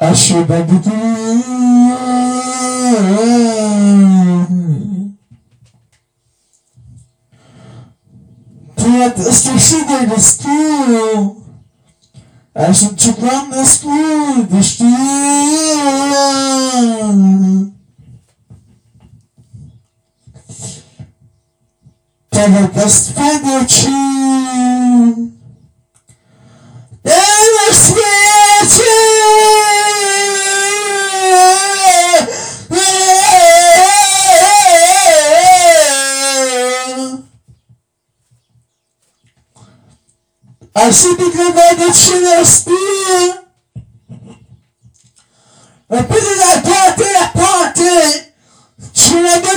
أشببتم Pred ıstırsızdır ıstı. Ersin çıkan ıstı düştü. Tabi pastfedeci. I should be good by the chin of spear. I put it at party, at party. Chin of the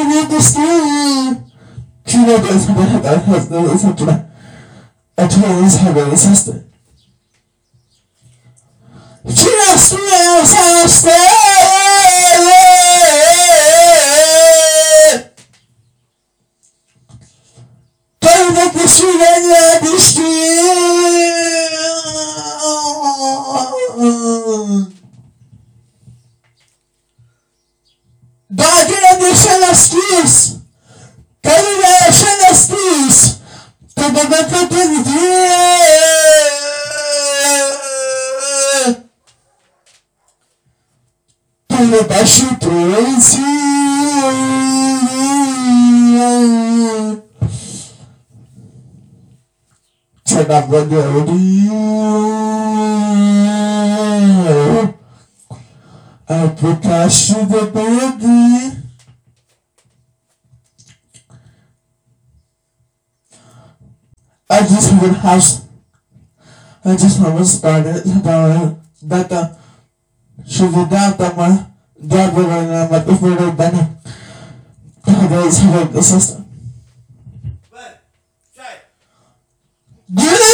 China you need the story. China doesn't have that has no supply. I told us how to sister. China still diz, Ele é apenas diz, Cada vez que eu tenho Tudo baixo dar Chega a A boca chuva do I just would have, I just haven't started, but, but uh, Shivadantama, Gadvaranama, Ufaradana, Hades, Hades, Sister. But, try. do it!